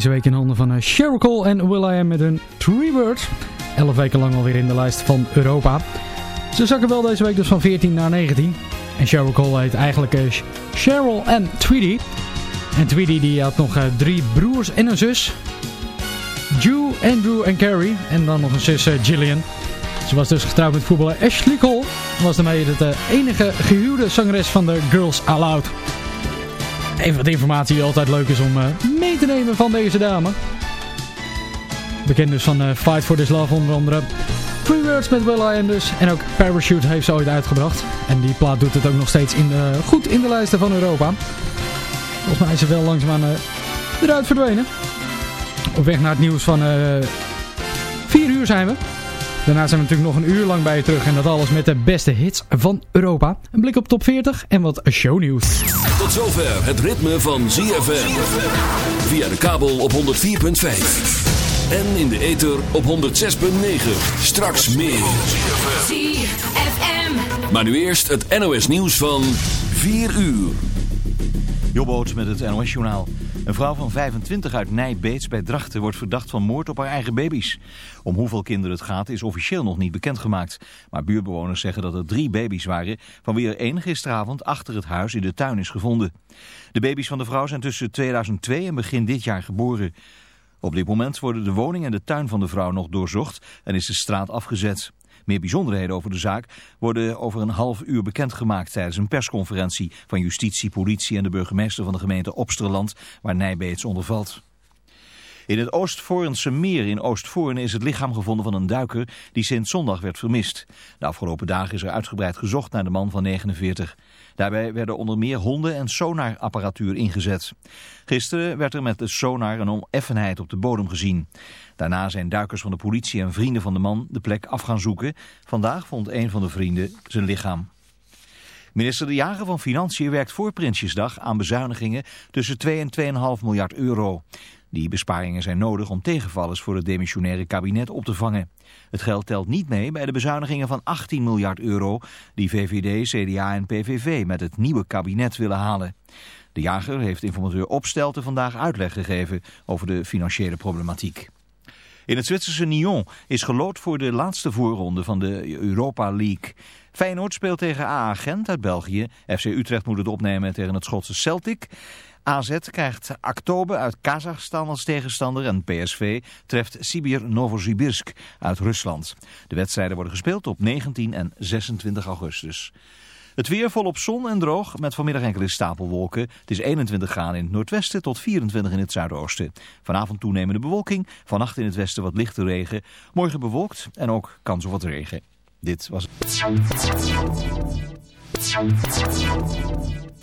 deze week in handen van Cheryl Cole en Will.i.am met hun Three Words. Elf weken lang alweer in de lijst van Europa. Ze zakken wel deze week dus van 14 naar 19. En Cheryl Cole heet eigenlijk Cheryl en Tweety. En Tweety die had nog drie broers en een zus. Jew, Andrew en Carrie. En dan nog een zus Gillian. Ze was dus getrouwd met voetballer Ashley Cole. Was daarmee de enige gehuwde zangeres van de Girls Aloud. Even wat informatie die altijd leuk is om uh, mee te nemen van deze dame. Bekend dus van uh, Fight for This Love onder andere. Three Words met Will I dus. En ook Parachute heeft ze ooit uitgebracht. En die plaat doet het ook nog steeds in goed in de lijsten van Europa. Volgens mij is ze wel langzaamaan uh, eruit verdwenen. Op weg naar het nieuws van 4 uur zijn we. Daarna zijn we natuurlijk nog een uur lang bij je terug. En dat alles met de beste hits van Europa. Een blik op top 40 en wat shownieuws. Tot zover het ritme van ZFM. Via de kabel op 104.5. En in de ether op 106.9. Straks meer. ZFM. Maar nu eerst het NOS nieuws van 4 uur. Jobboot met het NOS journaal. Een vrouw van 25 uit Nijbeets bij Drachten wordt verdacht van moord op haar eigen baby's. Om hoeveel kinderen het gaat is officieel nog niet bekendgemaakt. Maar buurbewoners zeggen dat er drie baby's waren, van wie er één gisteravond achter het huis in de tuin is gevonden. De baby's van de vrouw zijn tussen 2002 en begin dit jaar geboren. Op dit moment worden de woning en de tuin van de vrouw nog doorzocht en is de straat afgezet. Meer bijzonderheden over de zaak worden over een half uur bekendgemaakt tijdens een persconferentie van justitie, politie en de burgemeester van de gemeente Opsterland, waar Nijbeets onder valt. In het Oostvoornse meer in Oostvoorne is het lichaam gevonden van een duiker die sinds zondag werd vermist. De afgelopen dagen is er uitgebreid gezocht naar de man van 49. Daarbij werden onder meer honden en sonarapparatuur ingezet. Gisteren werd er met de sonar een oneffenheid op de bodem gezien. Daarna zijn duikers van de politie en vrienden van de man de plek af gaan zoeken. Vandaag vond een van de vrienden zijn lichaam. Minister De Jager van Financiën werkt voor Prinsjesdag aan bezuinigingen tussen 2 en 2,5 miljard euro. Die besparingen zijn nodig om tegenvallers voor het demissionaire kabinet op te vangen. Het geld telt niet mee bij de bezuinigingen van 18 miljard euro die VVD, CDA en PVV met het nieuwe kabinet willen halen. De jager heeft informateur Opstelten vandaag uitleg gegeven over de financiële problematiek. In het Zwitserse Nyon is gelood voor de laatste voorronde van de Europa League. Feyenoord speelt tegen AA Gent uit België. FC Utrecht moet het opnemen tegen het Schotse Celtic. AZ krijgt Aktobe uit Kazachstan als tegenstander en PSV treft Sibir Novosibirsk uit Rusland. De wedstrijden worden gespeeld op 19 en 26 augustus. Het weer volop zon en droog met vanmiddag enkele stapelwolken. Het is 21 graden in het noordwesten tot 24 in het zuidoosten. Vanavond toenemende bewolking, vannacht in het westen wat lichte regen. Morgen bewolkt en ook kans op wat regen. Dit was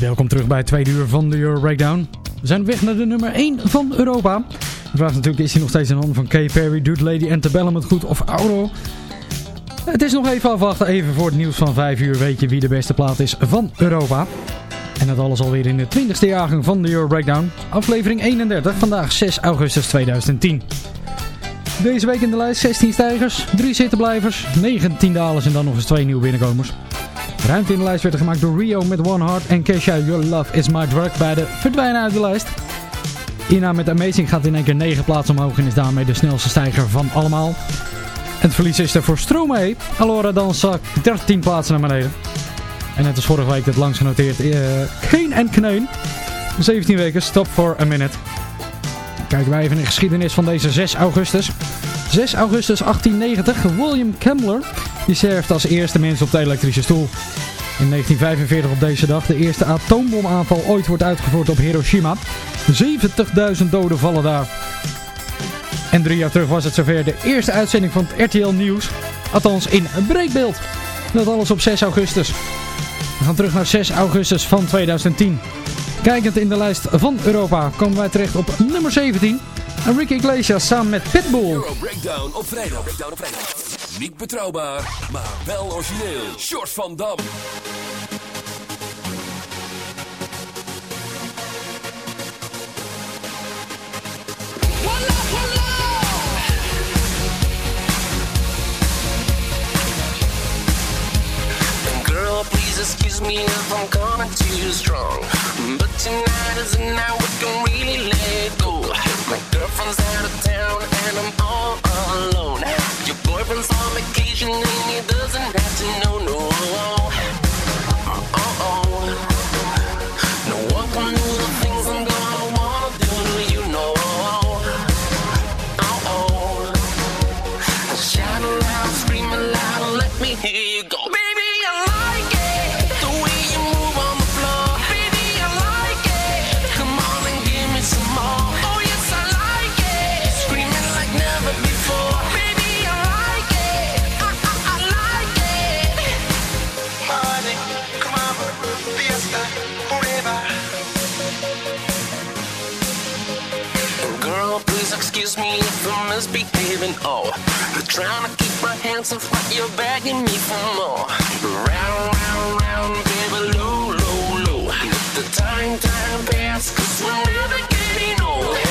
Welkom terug bij het uur van de Euro Breakdown. We zijn op weg naar de nummer 1 van Europa. De vraag is natuurlijk, is hij nog steeds in handen van Kay Perry, Dude Lady Antebellum het goed of Auro? Het is nog even afwachten, even voor het nieuws van 5 uur weet je wie de beste plaat is van Europa. En dat alles alweer in de 20ste jaargang van de Euro Breakdown. Aflevering 31, vandaag 6 augustus 2010. Deze week in de lijst 16 stijgers, 3 zittenblijvers, 19 dalers en dan nog eens 2 nieuwe binnenkomers. Ruimte in de lijst werd gemaakt door Rio met One Heart en Kesha Your Love Is My Drug. Beide verdwijnen uit de lijst. Ina met Amazing gaat in één keer 9 plaatsen omhoog en is daarmee de snelste stijger van allemaal. het verlies is er voor Stromae. Alora dan zak 13 plaatsen naar beneden. En net als vorige week het langs genoteerd uh, Keen en Kneun. 17 weken, stop for a minute. Kijken wij even in de geschiedenis van deze 6 augustus. 6 augustus 1890, William Kemmler die serft als eerste mens op de elektrische stoel. In 1945 op deze dag de eerste atoombomaanval ooit wordt uitgevoerd op Hiroshima. 70.000 doden vallen daar. En drie jaar terug was het zover de eerste uitzending van het RTL Nieuws. Althans in een breekbeeld. Dat alles op 6 augustus. We gaan terug naar 6 augustus van 2010. Kijkend in de lijst van Europa komen wij terecht op nummer 17. Ricky Iglesias samen met Pitbull. Euro Breakdown op vrijdag. Breakdown op vrijdag. Niet betrouwbaar, maar wel origineel. Short van Dam. Excuse me if I'm coming too strong But tonight is the night we really let go my girlfriend's out of town and I'm all alone. Your boyfriend's on vacation and he doesn't have to know. No, oh, oh. no one can hand, your phone is behaving. Oh, trying to keep my hands off what you're begging me for more. Round, round, round, baby, low, low, low. The time, time pass, cause we're never getting old.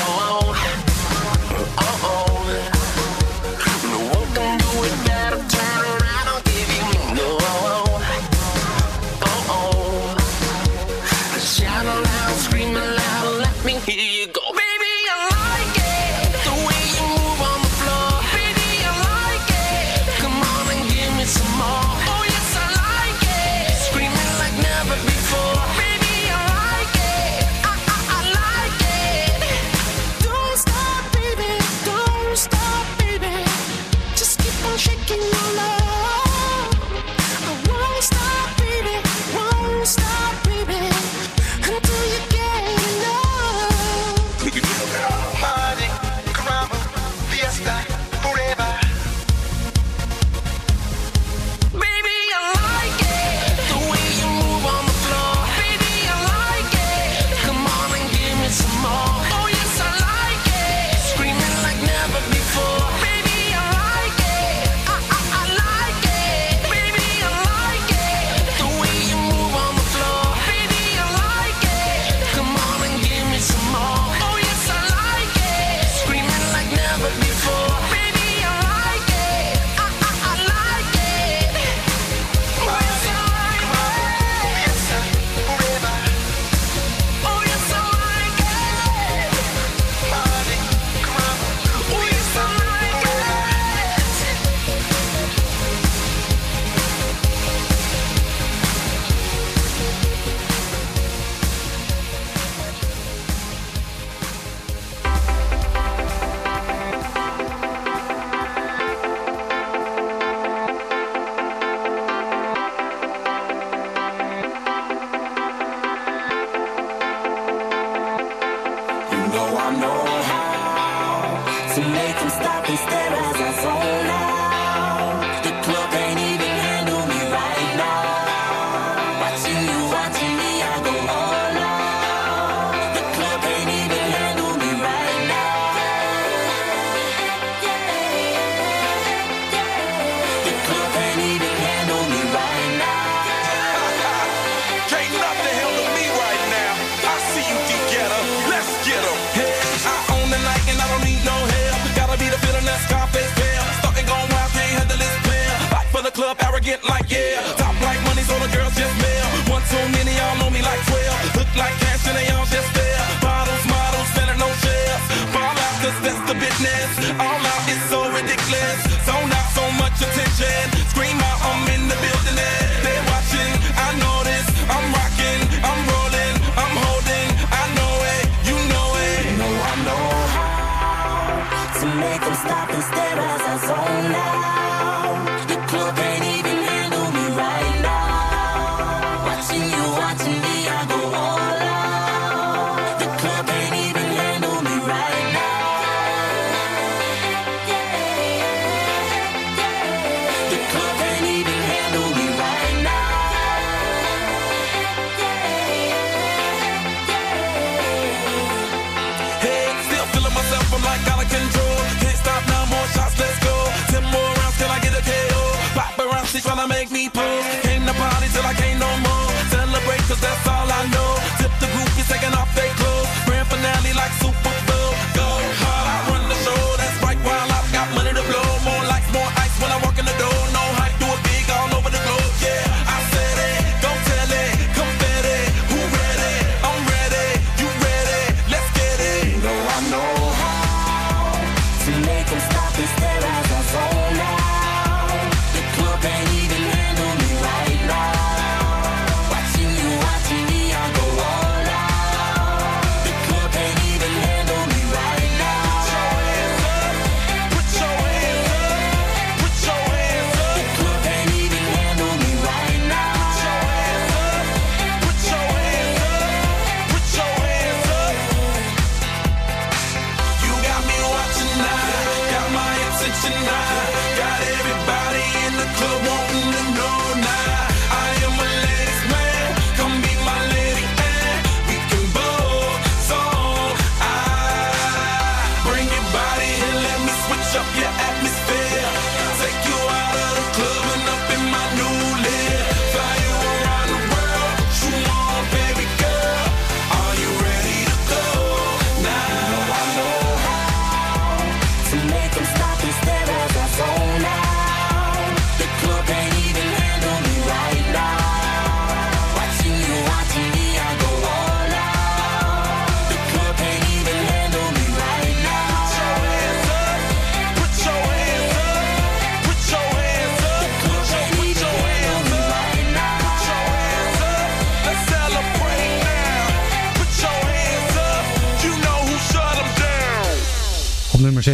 get like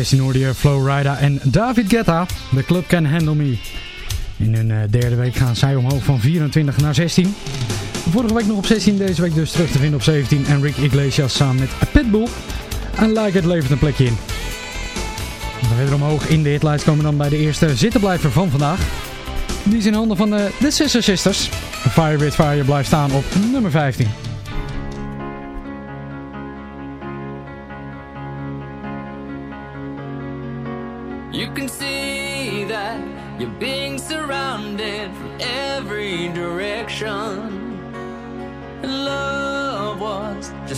16 hoorde Flow Rida en David Guetta. The Club Can Handle Me. In hun eh, derde week gaan zij omhoog van 24 naar 16. Vorige week nog op 16, deze week dus terug te vinden op 17. En Rick Iglesias samen met Pitbull. En Like It levert een plekje in. Verder omhoog in de hitlijst komen dan bij de eerste zittenblijver van vandaag. Die is in handen van eh, de, de Sister Sisters. Fire with Fire blijft staan op nummer 15.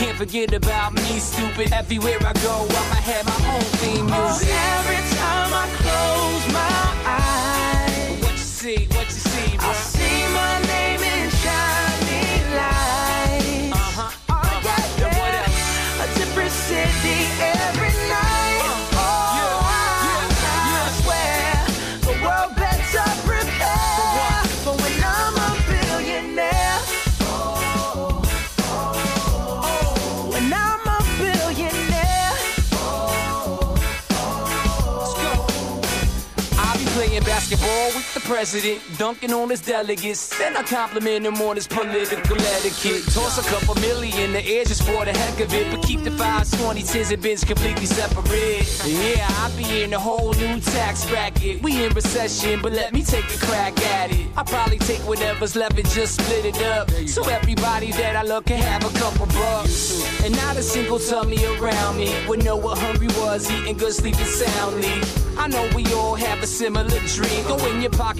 can't forget about me, stupid. Everywhere I go, I'ma have my own theme Oh, music. every time I close my eyes, What you see, what you? I see president, dunking on his delegates. Then I compliment him on his political etiquette. Toss a couple million the air just for the heck of it. But keep the fives, 20, 10s, and bins completely separate. Yeah, I'll be in a whole new tax bracket. We in recession, but let me take a crack at it. I'll probably take whatever's left and just split it up. So everybody that I love can have a couple bucks. And not a single tummy around me would know what hungry was, eating good, sleeping soundly. I know we all have a similar dream. Go in your pocket,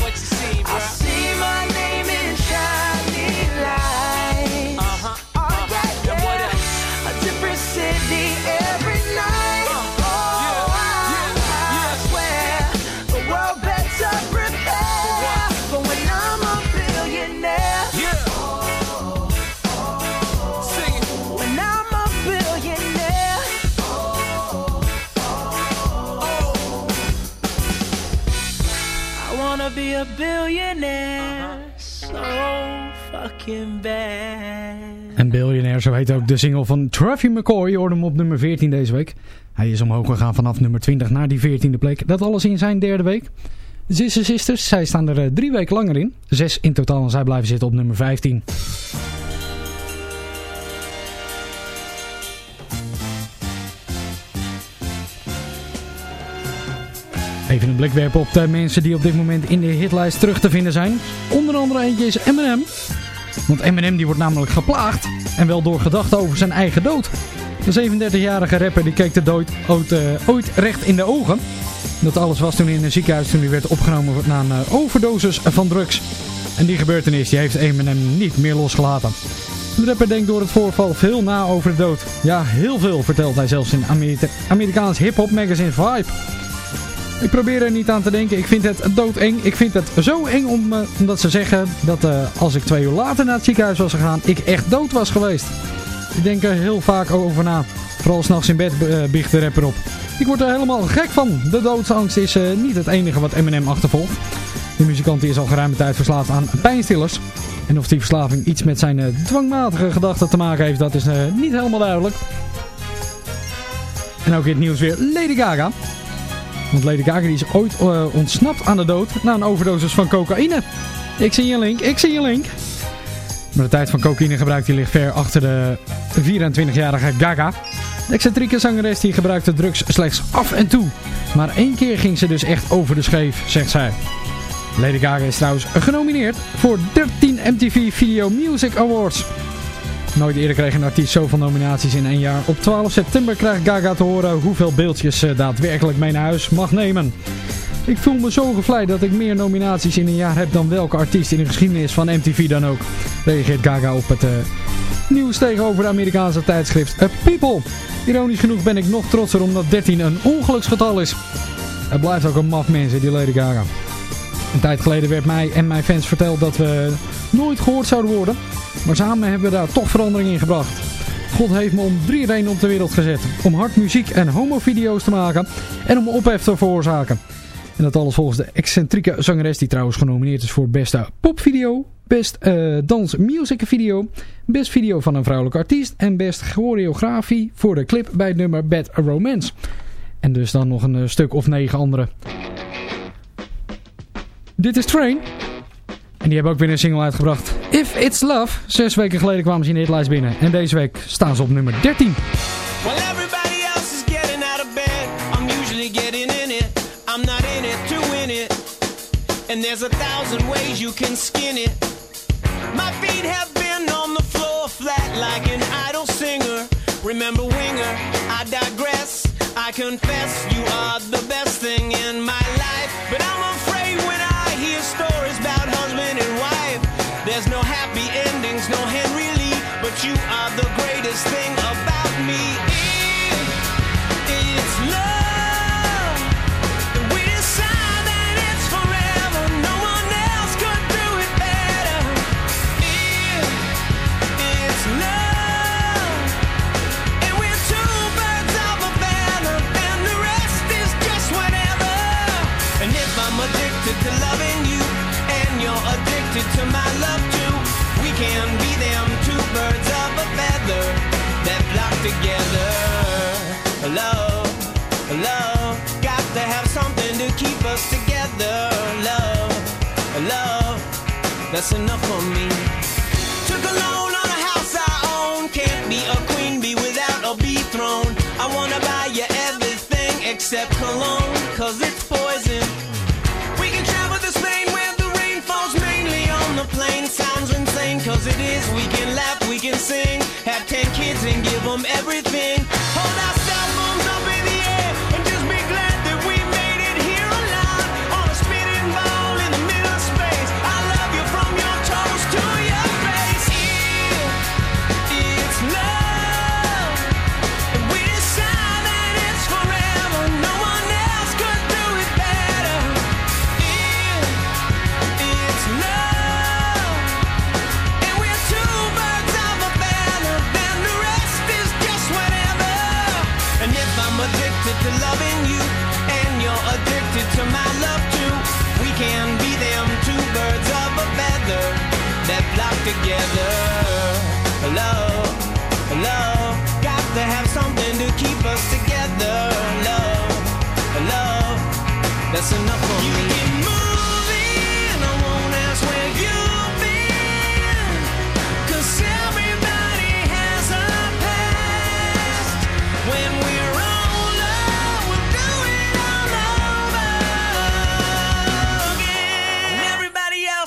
a billionaire so fucking bad. En Billionaire, zo heet ook de single van Traffy McCoy. Hoorde hem op nummer 14 deze week. Hij is omhoog gegaan vanaf nummer 20 naar die 14e plek. Dat alles in zijn derde week. Sister Sisters, zij staan er eh, drie weken langer in. Zes in totaal en zij blijven zitten op nummer 15. Even een blik werpen op de mensen die op dit moment in de hitlijst terug te vinden zijn. Onder andere eentje is Eminem. Want Eminem die wordt namelijk geplaagd. En wel door gedachten over zijn eigen dood. De 37-jarige rapper die keek de dood ooit, eh, ooit recht in de ogen. Dat alles was toen in een ziekenhuis toen hij werd opgenomen na een eh, overdosis van drugs. En die gebeurtenis die heeft Eminem niet meer losgelaten. De rapper denkt door het voorval veel na over de dood. Ja, heel veel vertelt hij zelfs in Amerika Amerikaans hip-hop magazine Vibe. Ik probeer er niet aan te denken. Ik vind het doodeng. Ik vind het zo eng om, eh, omdat ze zeggen dat eh, als ik twee uur later naar het ziekenhuis was gegaan, ik echt dood was geweest. Ik denk er heel vaak over na. Vooral s'nachts in bed uh, biecht de rapper op. Ik word er helemaal gek van. De doodsangst is eh, niet het enige wat Eminem achtervolgt. De muzikant is al geruime tijd verslaafd aan pijnstillers. En of die verslaving iets met zijn eh, dwangmatige gedachten te maken heeft, dat is eh, niet helemaal duidelijk. En ook in het nieuws weer Lady Gaga. Want Lady Gaga die is ooit eh, ontsnapt aan de dood na een overdosis van cocaïne. Ik zie je link, ik zie je link. Maar de tijd van cocaïnegebruik die ligt ver achter de 24-jarige Gaga. De excentrieke zangeres die gebruikte drugs slechts af en toe. Maar één keer ging ze dus echt over de scheef, zegt zij. Lady Gaga is trouwens genomineerd voor 13 MTV Video Music Awards. Nooit eerder kreeg een artiest zoveel nominaties in één jaar. Op 12 september krijgt Gaga te horen hoeveel beeldjes ze daadwerkelijk mee naar huis mag nemen. Ik voel me zo gevleid dat ik meer nominaties in een jaar heb dan welke artiest in de geschiedenis van MTV dan ook. Reageert Gaga op het uh, nieuws tegenover de Amerikaanse tijdschrift A People. Ironisch genoeg ben ik nog trotser omdat 13 een ongeluksgetal is. Het blijft ook een maf mensen, die Lady Gaga. Een tijd geleden werd mij en mijn fans verteld dat we nooit gehoord zouden worden. Maar samen hebben we daar toch verandering in gebracht. God heeft me om drie redenen op de wereld gezet. Om hard muziek en homovideo's te maken en om ophef te veroorzaken. En dat alles volgens de excentrieke zangeres die trouwens genomineerd is voor beste popvideo, best uh, music video, best video van een vrouwelijke artiest en best choreografie voor de clip bij het nummer Bad Romance. En dus dan nog een uh, stuk of negen andere. Dit is Train. En die hebben ook weer een single uitgebracht. If It's Love. Zes weken geleden kwamen ze in de hitlijst binnen. En deze week staan ze op nummer 13. Well, everybody else is getting out of bed. I'm usually getting in it. I'm not in it to win it. And there's a thousand ways you can skin it. My feet have been on the floor flat like an idle singer. Remember Winger, I digress. I confess you are the best thing in my life. You're to my love too, we can be them two birds of a feather that flock together. Love, love, got to have something to keep us together. Love, love, that's enough for me. Took a loan on a house I own. Can't be a queen bee without a bee throne. I wanna buy you everything except cologne, cause it's cause it is. We can laugh, we can sing. Have ten kids and give them everything.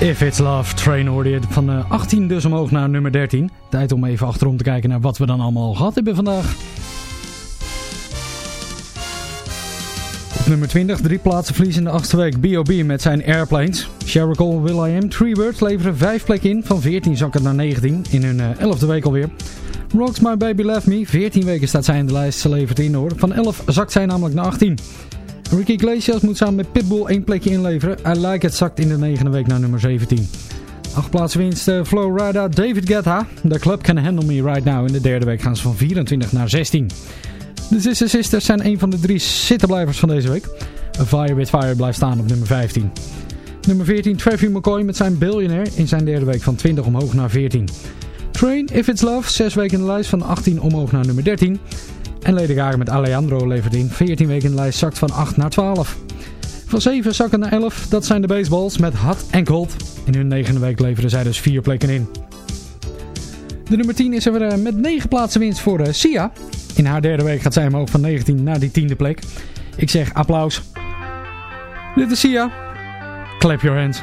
If It's Love, Train hoorde je van eh, 18 dus omhoog naar nummer 13. Tijd om even achterom te kijken naar wat we dan allemaal gehad hebben vandaag. Op nummer 20, drie plaatsen verlies in de achtste week. B.O.B. met zijn Airplanes. Sheryl Cole, Will I Am, Treebirds leveren 5 plekken in. Van 14 zakken naar 19 in hun eh, 11e week alweer. Rocks My Baby Left Me, 14 weken staat zij in de lijst. Ze levert in hoor. Van 11 zakt zij namelijk naar 18. Ricky Iglesias moet samen met Pitbull één plekje inleveren. I Like It zakt in de negende week naar nummer 17. Acht plaatsen winst uh, Flowrida David Guetta. The Club Can Handle Me Right Now. In de derde week gaan ze van 24 naar 16. De Sister Sisters zijn een van de drie zittenblijvers van deze week. A Fire With Fire blijft staan op nummer 15. Nummer 14 Travis McCoy met zijn Billionaire in zijn derde week van 20 omhoog naar 14. Train If It's Love, 6 weken in de lijst van 18 omhoog naar nummer 13. En Lady Gaga met Alejandro levert in. 14 weken in de lijst zakt van 8 naar 12. Van 7 zakken naar 11, dat zijn de baseballs met Hot en Cold. In hun negende week leveren zij dus 4 plekken in. De nummer 10 is er weer, eh, met 9 plaatsen winst voor eh, Sia. In haar derde week gaat zij omhoog van 19 naar die tiende plek. Ik zeg applaus. Dit is Sia. Clap your hands.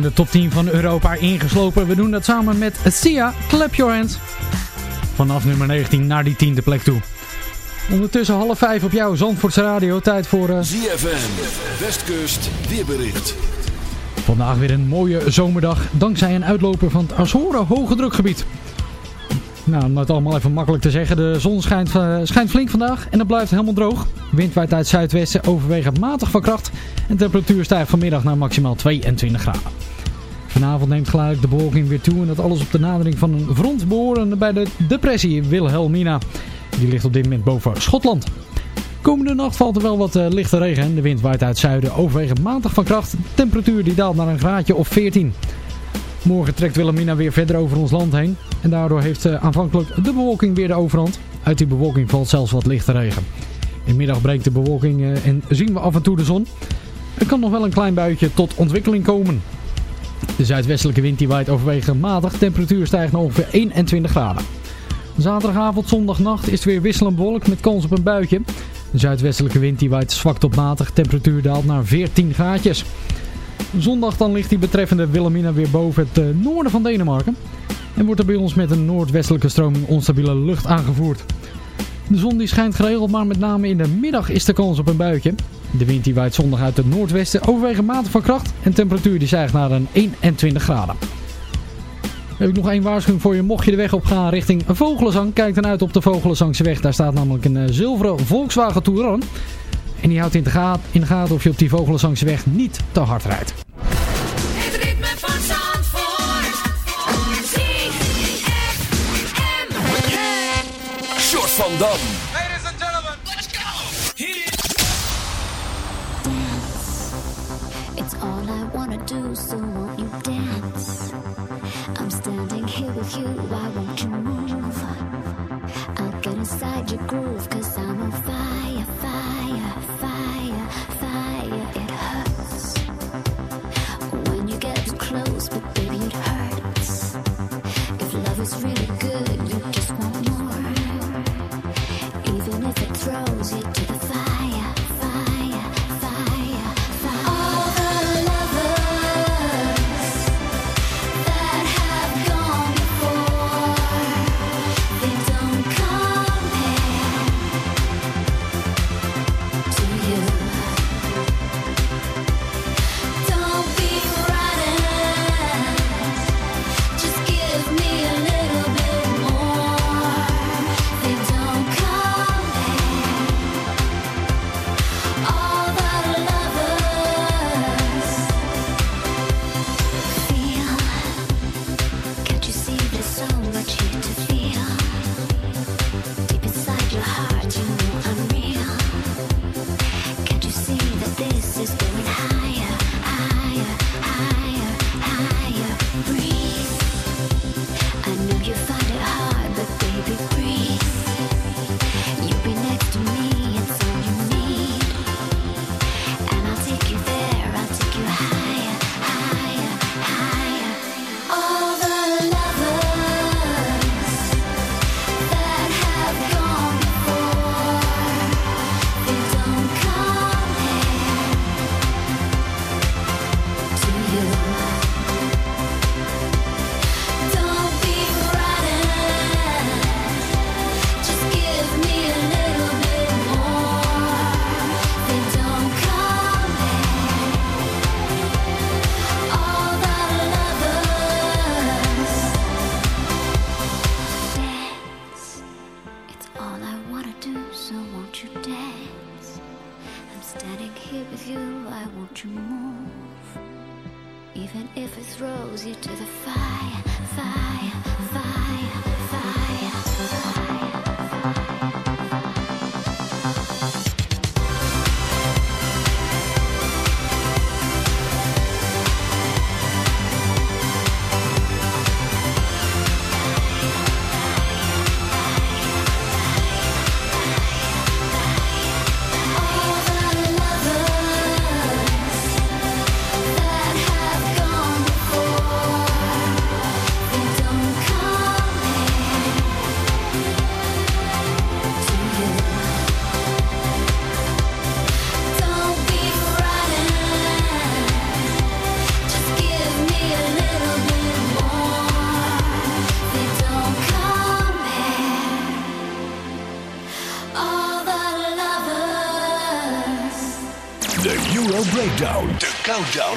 Zijn de top 10 van Europa ingeslopen. We doen dat samen met Sia, Clap Your Hands. Vanaf nummer 19 naar die tiende plek toe. Ondertussen half vijf op jouw Zandvoortse radio. Tijd voor eh, ZFM, Westkust, weerbericht. vandaag weer een mooie zomerdag. Dankzij een uitloper van het Azoren hoge drukgebied. Nou, om het allemaal even makkelijk te zeggen. De zon schijnt, eh, schijnt flink vandaag en het blijft helemaal droog. Wind waait uit zuidwesten overwegend matig van kracht. En de temperatuur stijgt vanmiddag naar maximaal 22 graden. Vanavond neemt geleidelijk de bewolking weer toe. En dat alles op de nadering van een front behorende bij de depressie Wilhelmina. Die ligt op dit moment boven Schotland. Komende nacht valt er wel wat eh, lichte regen. en De wind waait uit zuiden overwegend matig van kracht. De temperatuur die daalt naar een graadje of 14. Morgen trekt Wilhelmina weer verder over ons land heen. En daardoor heeft eh, aanvankelijk de bewolking weer de overhand. Uit die bewolking valt zelfs wat lichte regen. In de middag breekt de bewolking eh, en zien we af en toe de zon. Er kan nog wel een klein buitje tot ontwikkeling komen. De zuidwestelijke wind die waait overwegend matig. Temperatuur stijgt naar ongeveer 21 graden. Zaterdagavond, zondagnacht is het weer wisselend bewolkt met kans op een buitje. De zuidwestelijke wind die waait zwak tot matig. Temperatuur daalt naar 14 graadjes. Zondag dan ligt die betreffende Wilhelmina weer boven het eh, noorden van Denemarken. En wordt er bij ons met een noordwestelijke stroming onstabiele lucht aangevoerd. De zon die schijnt geregeld, maar met name in de middag is de kans op een buitje. De wind die waait zondag uit het noordwesten overwegend matig van kracht. En temperatuur die stijgt naar een 21 graden. Heb ik nog één waarschuwing voor je. Mocht je de weg op gaan richting Vogelenzang, kijk dan uit op de Vogelenzangse weg. Daar staat namelijk een eh, zilveren Volkswagen Touran. En die houdt in de, gaten, in de gaten of je op die Vogelenzangse weg niet te hard rijdt. Het ritme van Zandvoort. ZFM. Short van Dam.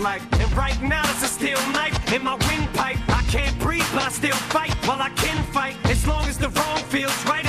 And right now it's a steel knife in my windpipe. I can't breathe, but I still fight. While I can fight, as long as the wrong feels right.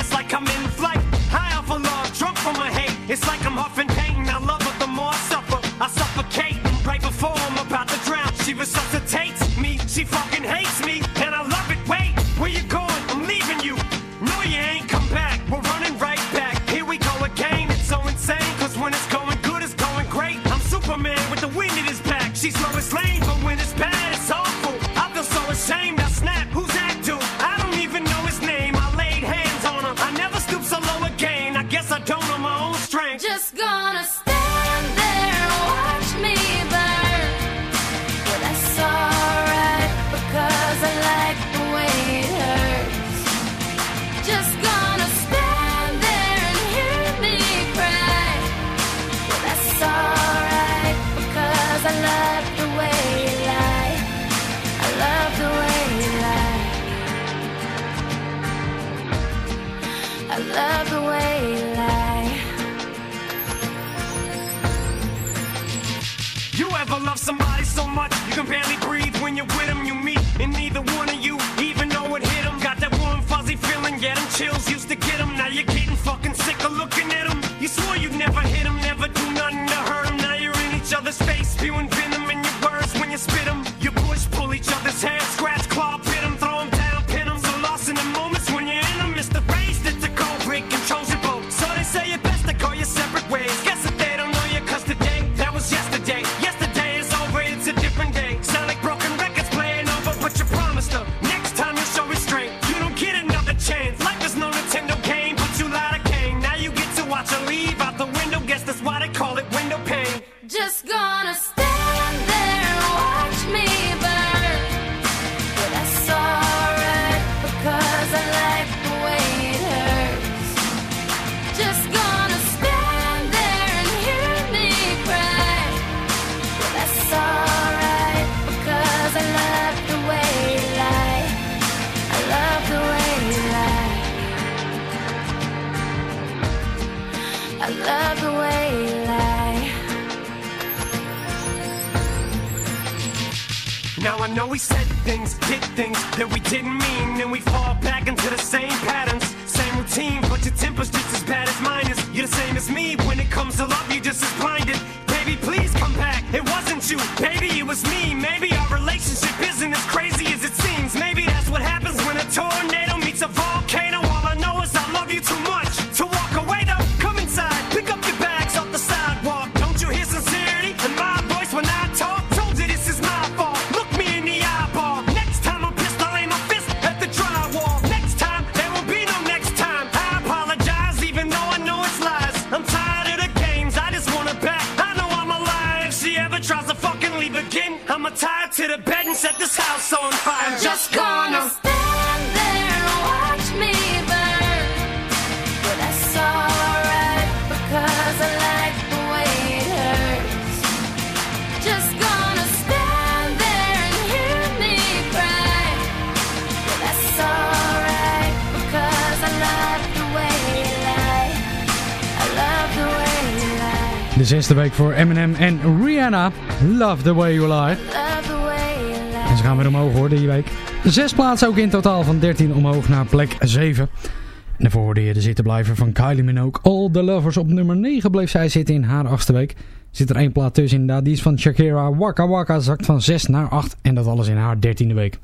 zesde week voor Eminem en Rihanna. Love the way you lie. En ze gaan weer omhoog hoor, die week. Zes plaatsen ook in totaal, van 13 omhoog naar plek 7. En daarvoor hoorde je de zittenblijver van Kylie Minogue. All the Lovers op nummer 9 bleef zij zitten in haar achtste week. Zit er één plaat tussen inderdaad, die is van Shakira. Waka Waka zakt van 6 naar 8 en dat alles in haar dertiende week.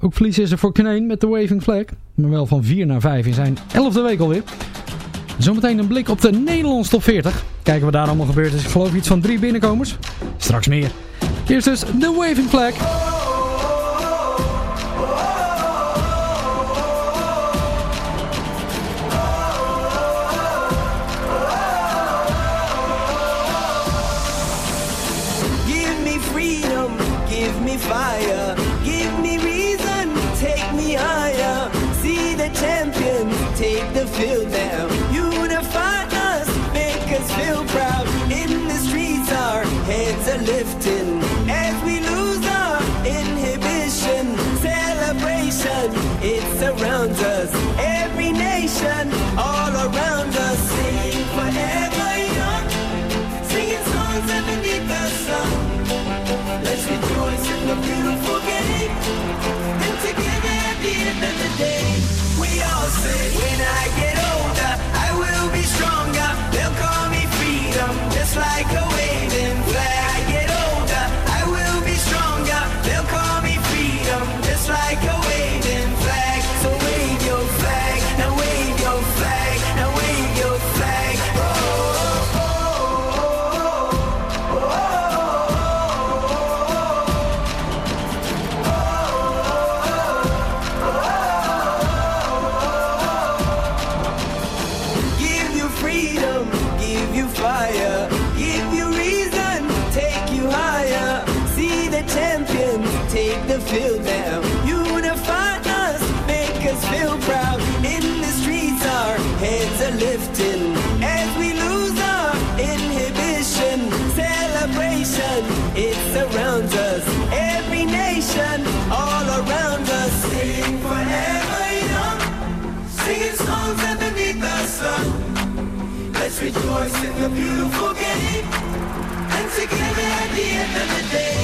Ook verlies is er voor Kneen met de Waving Flag. Maar wel van 4 naar 5 in zijn elfde week alweer. Zometeen een blik op de Nederlands top 40. Kijken wat daar allemaal gebeurd is. Ik geloof iets van drie binnenkomers. Straks meer. Eerst dus de Waving Flag. voice in the beautiful game. And together at the end of the day.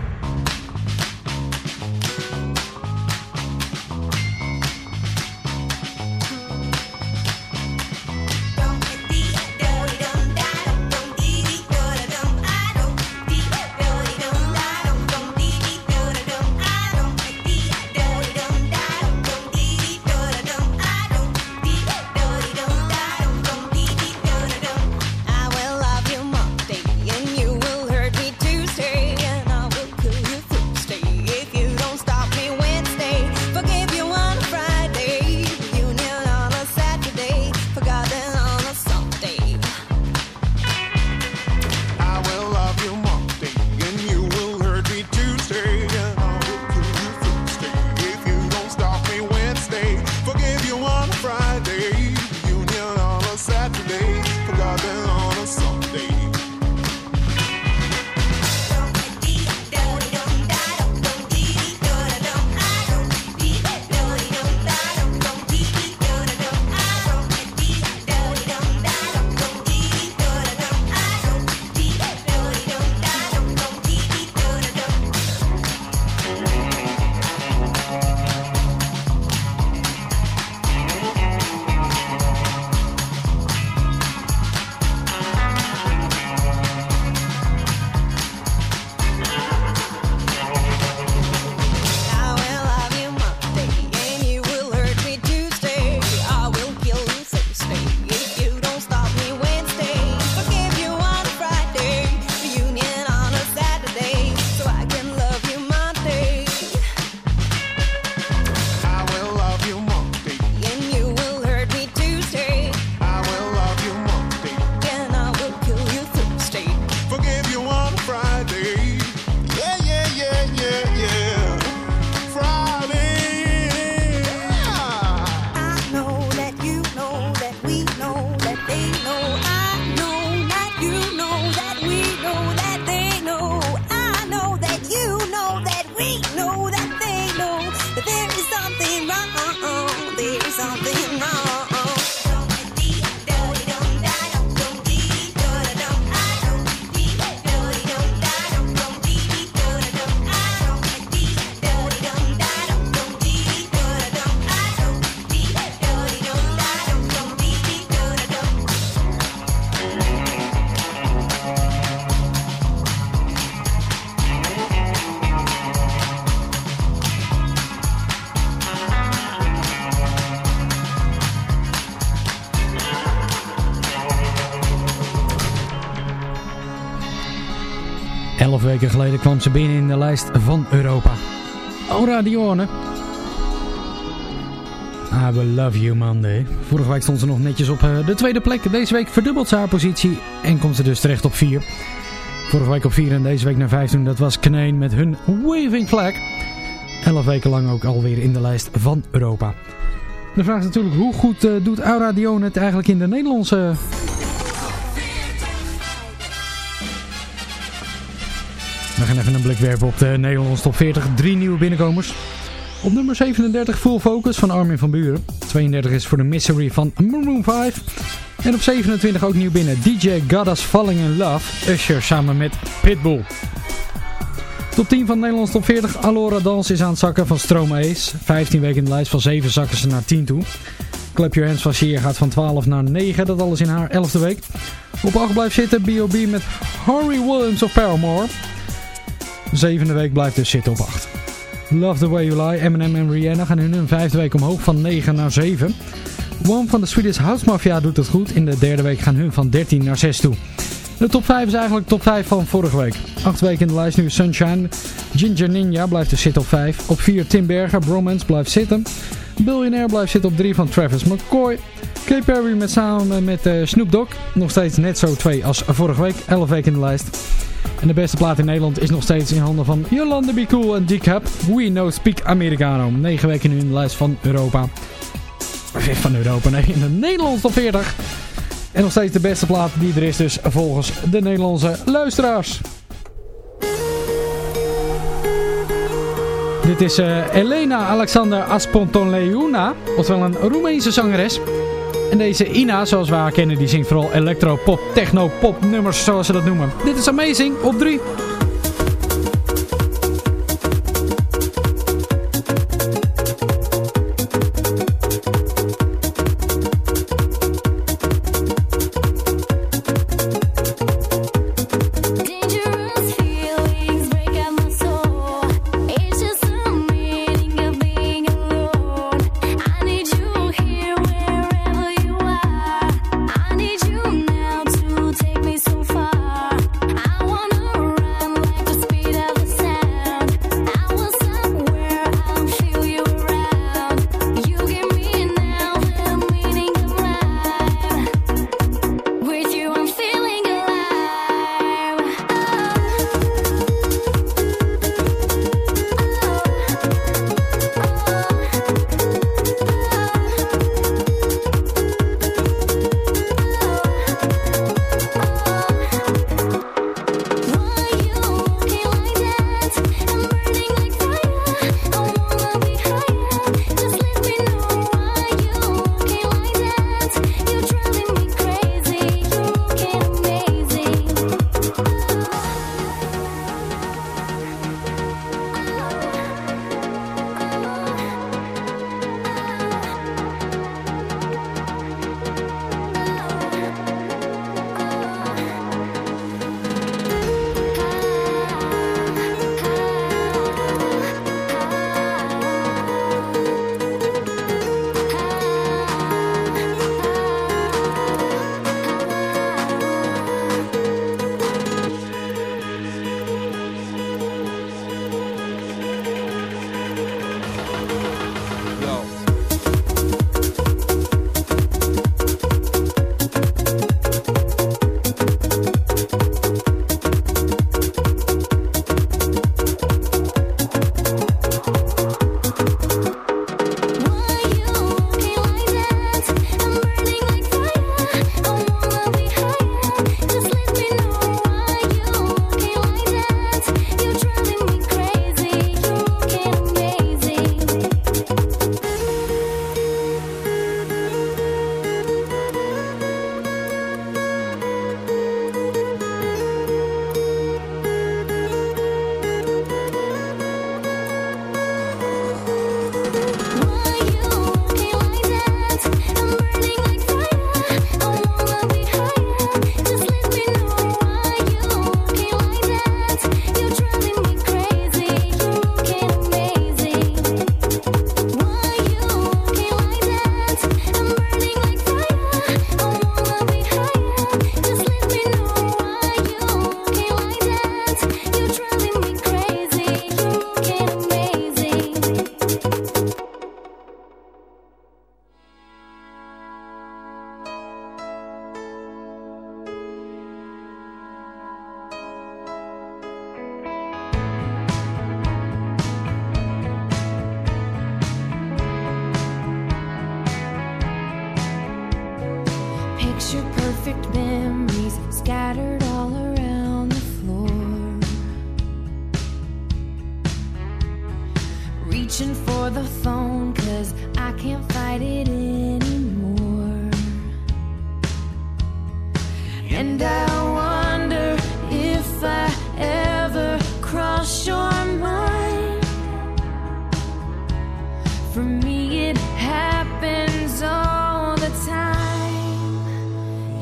Weken geleden kwam ze binnen in de lijst van Europa. Aura Dione. I will love you Monday. Vorige week stond ze nog netjes op eh, de tweede plek. Deze week verdubbelt ze haar positie en komt ze dus terecht op 4. Vorige week op 4 en deze week naar 15. Dat was Kneen met hun Waving Flag. Elf weken lang ook alweer in de lijst van Europa. De vraag is natuurlijk, hoe goed eh, doet Aura Dione het eigenlijk in de Nederlandse... We gaan even een blik werpen op de Nederlandse top 40. Drie nieuwe binnenkomers. Op nummer 37 Full Focus van Armin van Buren. 32 is voor de Misery van Maroon 5. En op 27 ook nieuw binnen DJ Godda's Falling in Love. Usher samen met Pitbull. Top 10 van de Nederlandse top 40. Alora Dans is aan het zakken van Stroom Ace. 15 weken in de lijst van 7 zakken ze naar 10 toe. Clap Your Hands van Sheer gaat van 12 naar 9. Dat alles in haar 11e week. Op 8 blijft zitten B.O.B. met Harry Williams of Paramore. Zevende week blijft dus zitten op 8. Love the Way You Lie, Eminem en Rihanna gaan hun vijfde week omhoog van 9 naar 7. One van de Swedish House Mafia doet het goed. In de derde week gaan hun van 13 naar 6 toe. De top 5 is eigenlijk top 5 van vorige week. 8 weken in de lijst nu Sunshine. Ginger Ninja blijft dus zitten op 5. Op 4 Tim Berger, Bromance blijft zitten. Billionaire blijft zitten op 3 van Travis McCoy. Katy Perry met samen met uh, Snoop Dogg. Nog steeds net zo 2 als vorige week. 11 weken in de lijst. En de beste plaat in Nederland is nog steeds in handen van Jolande Be Cool en Decap. We Know Speak Americano. 9 weken nu in de lijst van Europa. Van Europa, nee, in de Nederlandse top 40. En nog steeds de beste plaat die er is dus volgens de Nederlandse luisteraars. Dit is uh, Elena Alexander Aspontoleuna, oftewel een Roemeense zangeres. En deze Ina, zoals we haar kennen, die zingt vooral electro, pop, techno, pop nummers, zoals ze dat noemen. Dit is Amazing op 3.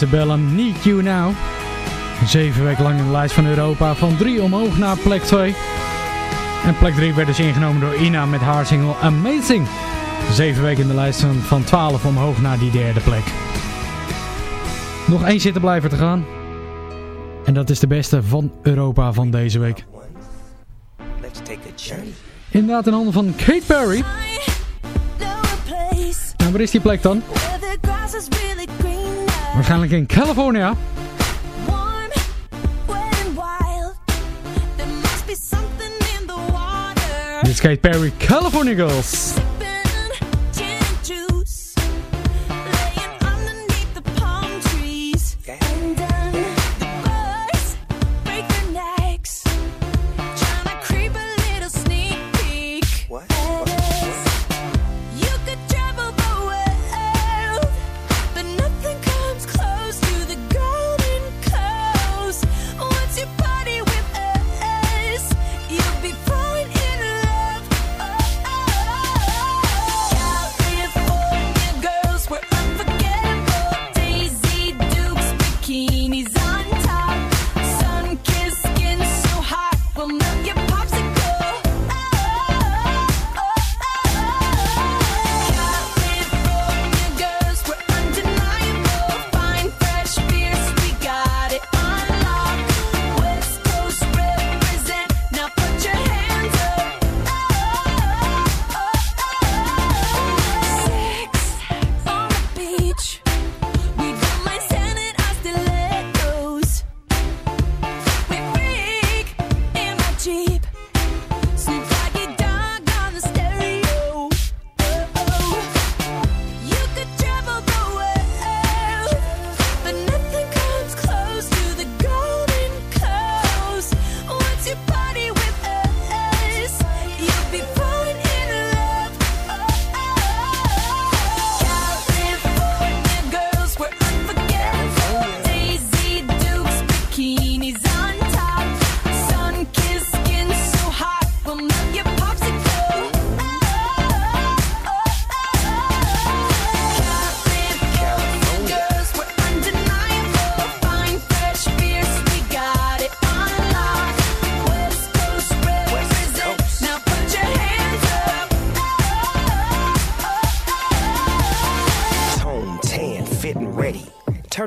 Antebellum Need You Now. Zeven weken lang in de lijst van Europa, van drie omhoog naar plek 2. En plek 3 werd dus ingenomen door Ina met haar single Amazing. Zeven weken in de lijst van 12 omhoog naar die derde plek. Nog één zittenblijver te gaan. En dat is de beste van Europa van deze week. Inderdaad in handen van Kate Perry. Nou, waar is die plek dan? Waarschijnlijk in California. Dit is Kate Perry, California Girls.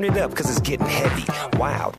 It up, cause